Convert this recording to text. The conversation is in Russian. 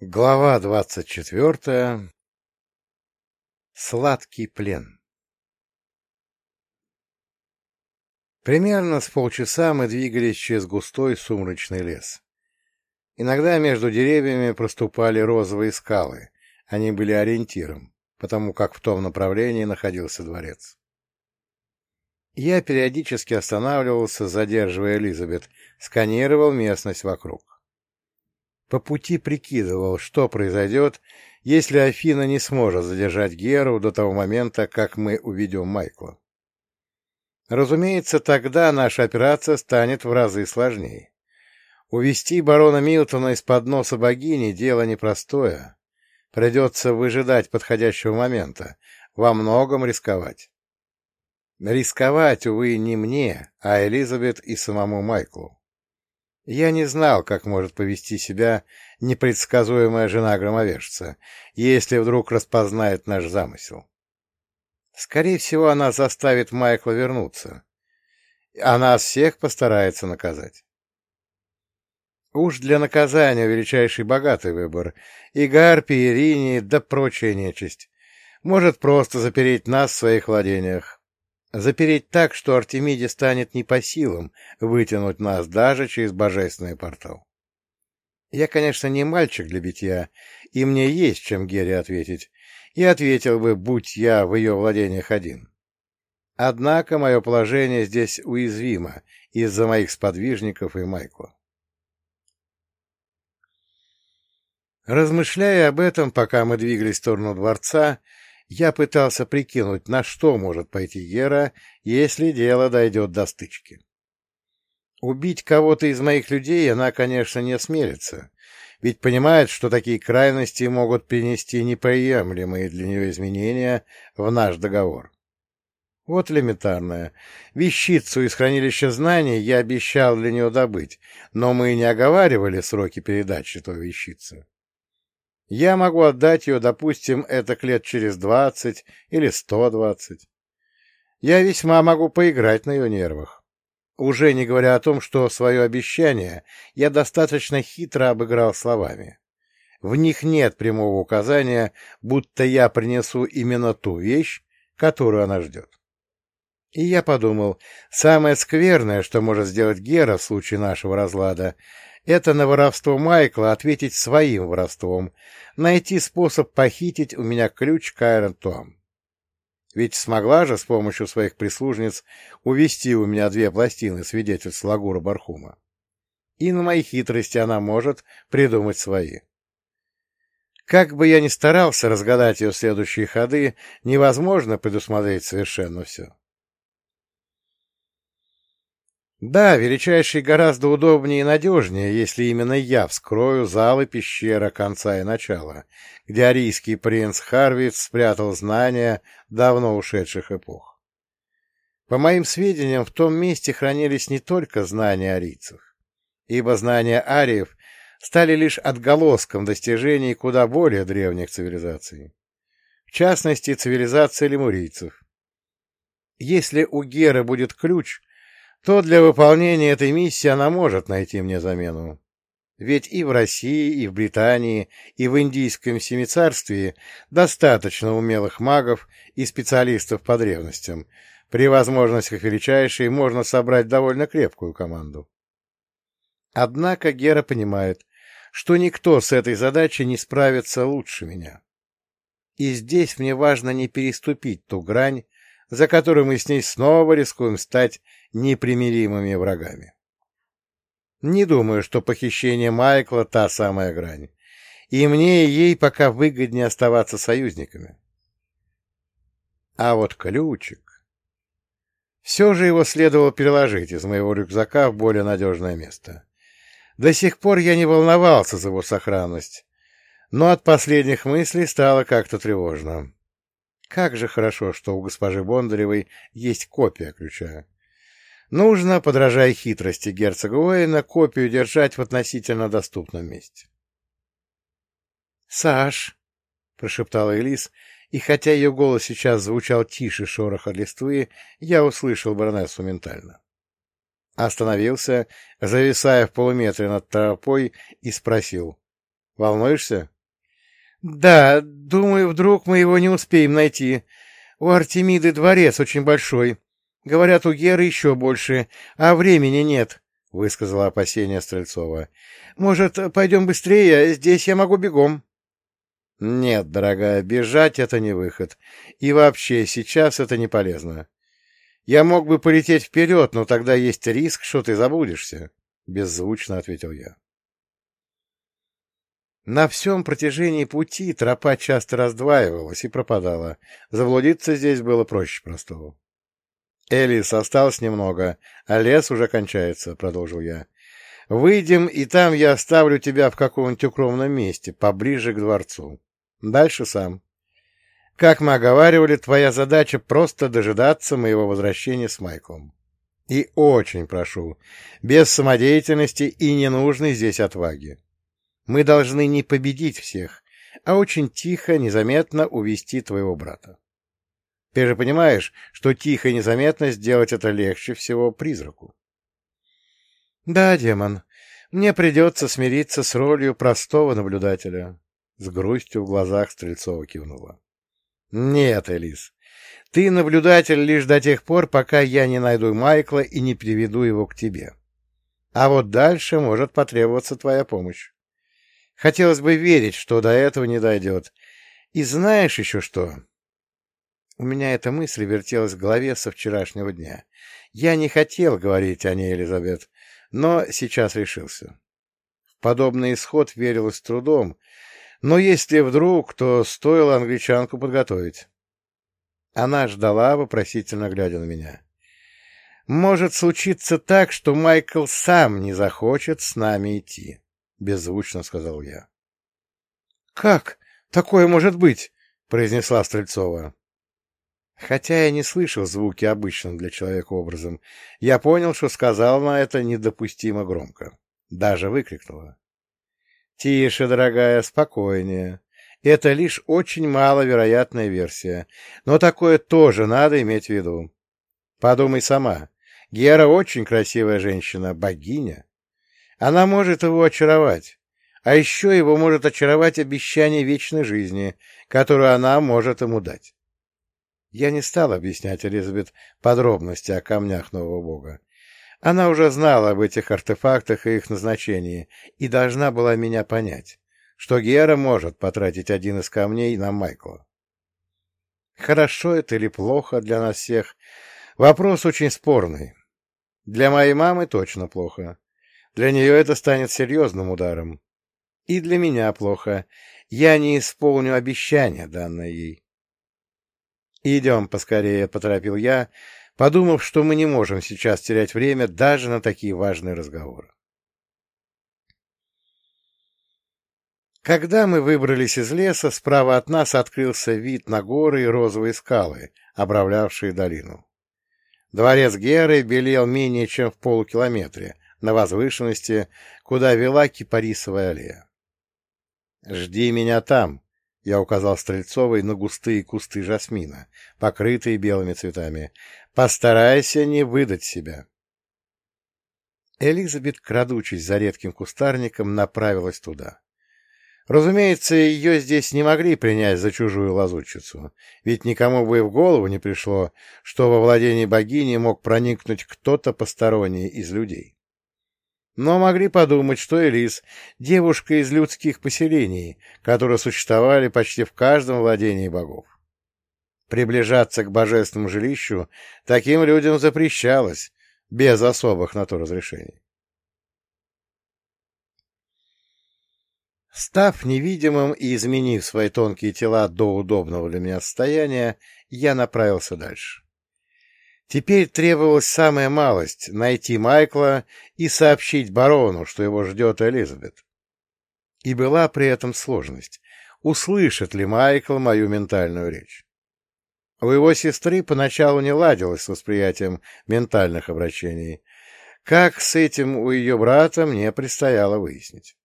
Глава двадцать четвертая. Сладкий плен. Примерно с полчаса мы двигались через густой сумрачный лес. Иногда между деревьями проступали розовые скалы. Они были ориентиром, потому как в том направлении находился дворец. Я периодически останавливался, задерживая Элизабет, сканировал местность вокруг. По пути прикидывал, что произойдет, если Афина не сможет задержать Геру до того момента, как мы уведем Майкла. Разумеется, тогда наша операция станет в разы сложнее. Увести барона Милтона из-под носа богини — дело непростое. Придется выжидать подходящего момента, во многом рисковать. Рисковать, увы, не мне, а Элизабет и самому Майклу. Я не знал, как может повести себя непредсказуемая жена громовержца, если вдруг распознает наш замысел. Скорее всего, она заставит Майкла вернуться. А нас всех постарается наказать. Уж для наказания величайший богатый выбор. И Гарпи, и Рини, да прочая нечисть. Может просто запереть нас в своих владениях, Запереть так, что Артемиде станет не по силам вытянуть нас даже через божественный портал. Я, конечно, не мальчик для битья, и мне есть чем Гере ответить, и ответил бы, будь я в ее владениях один. Однако мое положение здесь уязвимо из-за моих сподвижников и Майкла. Размышляя об этом, пока мы двигались в сторону дворца, я пытался прикинуть, на что может пойти Гера, если дело дойдет до стычки. Убить кого-то из моих людей она, конечно, не осмелится, ведь понимает, что такие крайности могут принести неприемлемые для нее изменения в наш договор. Вот элементарное. Вещицу из хранилища знаний я обещал для нее добыть, но мы не оговаривали сроки передачи той вещицы. Я могу отдать ее, допустим, это лет через двадцать или сто двадцать. Я весьма могу поиграть на ее нервах. Уже не говоря о том, что свое обещание я достаточно хитро обыграл словами. В них нет прямого указания, будто я принесу именно ту вещь, которую она ждет. И я подумал, самое скверное, что может сделать Гера в случае нашего разлада, это на воровство Майкла ответить своим воровством, найти способ похитить у меня ключ к Айрон Ведь смогла же с помощью своих прислужниц увести у меня две пластины свидетельств Лагура Бархума. И на мои хитрости она может придумать свои. Как бы я ни старался разгадать ее следующие ходы, невозможно предусмотреть совершенно все. Да, величайший гораздо удобнее и надежнее, если именно я вскрою залы пещера конца и начала, где арийский принц Харвиц спрятал знания давно ушедших эпох. По моим сведениям, в том месте хранились не только знания арийцев, ибо знания ариев стали лишь отголоском достижений куда более древних цивилизаций, в частности, цивилизации лемурийцев. Если у Геры будет ключ — то для выполнения этой миссии она может найти мне замену. Ведь и в России, и в Британии, и в Индийском семицарстве достаточно умелых магов и специалистов по древностям. При возможностях величайшей можно собрать довольно крепкую команду. Однако Гера понимает, что никто с этой задачей не справится лучше меня. И здесь мне важно не переступить ту грань, за которой мы с ней снова рискуем стать непримиримыми врагами. Не думаю, что похищение Майкла — та самая грань. И мне и ей пока выгоднее оставаться союзниками. А вот ключик... Все же его следовало переложить из моего рюкзака в более надежное место. До сих пор я не волновался за его сохранность, но от последних мыслей стало как-то тревожно. Как же хорошо, что у госпожи Бондаревой есть копия ключа. Нужно, подражая хитрости герцога Уэйна, копию держать в относительно доступном месте. — Саш, — прошептала Элис, и хотя ее голос сейчас звучал тише шороха листвы, я услышал баронессу ментально. Остановился, зависая в полуметре над тропой, и спросил. — Волнуешься? — Да, думаю, вдруг мы его не успеем найти. У Артемиды дворец очень большой. Говорят, у Геры еще больше, а времени нет, — высказала опасение Стрельцова. — Может, пойдем быстрее? Здесь я могу бегом. — Нет, дорогая, бежать — это не выход. И вообще, сейчас это не полезно. Я мог бы полететь вперед, но тогда есть риск, что ты забудешься, — беззвучно ответил я. На всем протяжении пути тропа часто раздваивалась и пропадала. Заблудиться здесь было проще простого. «Элис, осталось немного, а лес уже кончается», — продолжил я. «Выйдем, и там я оставлю тебя в каком-нибудь укромном месте, поближе к дворцу. Дальше сам. Как мы оговаривали, твоя задача просто дожидаться моего возвращения с Майклом. И очень прошу, без самодеятельности и ненужной здесь отваги. Мы должны не победить всех, а очень тихо, незаметно увести твоего брата. Ты же понимаешь, что тихо и незаметно сделать это легче всего призраку. — Да, демон, мне придется смириться с ролью простого наблюдателя. С грустью в глазах Стрельцова кивнула. — Нет, Элис, ты наблюдатель лишь до тех пор, пока я не найду Майкла и не приведу его к тебе. А вот дальше может потребоваться твоя помощь. Хотелось бы верить, что до этого не дойдет. И знаешь еще что? У меня эта мысль вертелась в голове со вчерашнего дня. Я не хотел говорить о ней, Элизабет, но сейчас решился. В подобный исход верилось трудом, но если вдруг, то стоило англичанку подготовить. Она ждала, вопросительно глядя на меня. «Может случиться так, что Майкл сам не захочет с нами идти», — беззвучно сказал я. «Как такое может быть?» — произнесла Стрельцова. Хотя я не слышал звуки обычным для человека образом, я понял, что сказал на это недопустимо громко. Даже выкрикнула. «Тише, дорогая, спокойнее. Это лишь очень маловероятная версия, но такое тоже надо иметь в виду. Подумай сама. Гера очень красивая женщина, богиня. Она может его очаровать, а еще его может очаровать обещание вечной жизни, которую она может ему дать. Я не стал объяснять Элизабет подробности о камнях нового бога. Она уже знала об этих артефактах и их назначении и должна была меня понять, что Гера может потратить один из камней на Майкла. Хорошо это или плохо для нас всех? Вопрос очень спорный. Для моей мамы точно плохо. Для нее это станет серьезным ударом. И для меня плохо. Я не исполню обещания, данное ей. «Идем поскорее», — поторопил я, подумав, что мы не можем сейчас терять время даже на такие важные разговоры. Когда мы выбрались из леса, справа от нас открылся вид на горы и розовые скалы, обравлявшие долину. Дворец Геры белел менее чем в полукилометре, на возвышенности, куда вела кипарисовая аллея. «Жди меня там», я указал Стрельцовой на густые кусты жасмина, покрытые белыми цветами. «Постарайся не выдать себя». Элизабет, крадучись за редким кустарником, направилась туда. Разумеется, ее здесь не могли принять за чужую лазутчицу, ведь никому бы и в голову не пришло, что во владении богини мог проникнуть кто-то посторонний из людей. Но могли подумать, что Элис — девушка из людских поселений, которые существовали почти в каждом владении богов. Приближаться к божественному жилищу таким людям запрещалось, без особых на то разрешений. Став невидимым и изменив свои тонкие тела до удобного для меня состояния, я направился дальше. Теперь требовалась самая малость — найти Майкла и сообщить барону, что его ждет Элизабет. И была при этом сложность — услышит ли Майкл мою ментальную речь. У его сестры поначалу не ладилось с восприятием ментальных обращений. Как с этим у ее брата мне предстояло выяснить.